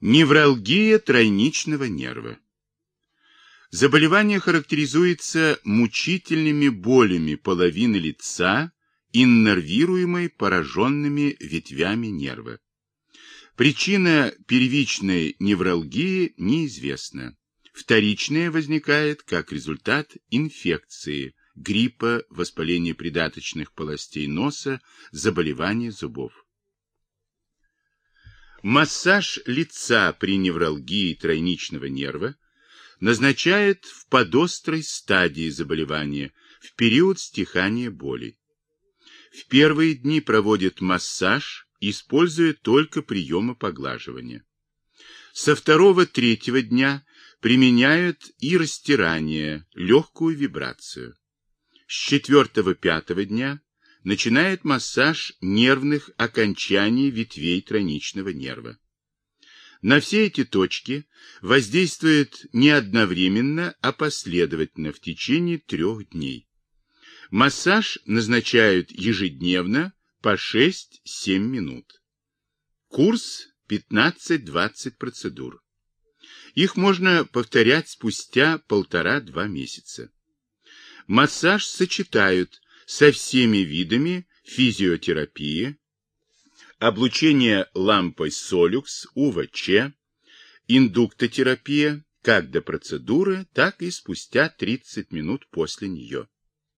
Невралгия тройничного нерва. Заболевание характеризуется мучительными болями половины лица, иннервируемой пораженными ветвями нерва. Причина первичной невралгии неизвестна. Вторичная возникает как результат инфекции, гриппа, воспаления придаточных полостей носа, заболевания зубов. Массаж лица при невралгии тройничного нерва назначает в подострой стадии заболевания, в период стихания боли. В первые дни проводит массаж, используя только приемы поглаживания. Со второго-третьего дня применяют и растирание, легкую вибрацию. С четвертого-пятого дня начинает массаж нервных окончаний ветвей тройничного нерва. На все эти точки воздействует не одновременно, а последовательно в течение трех дней. Массаж назначают ежедневно по 6-7 минут. Курс 15-20 процедур. Их можно повторять спустя полтора-два месяца. Массаж сочетают со всеми видами физиотерапии, облучение лампой Солюкс, УВЧ, индуктотерапия, как до процедуры, так и спустя 30 минут после нее.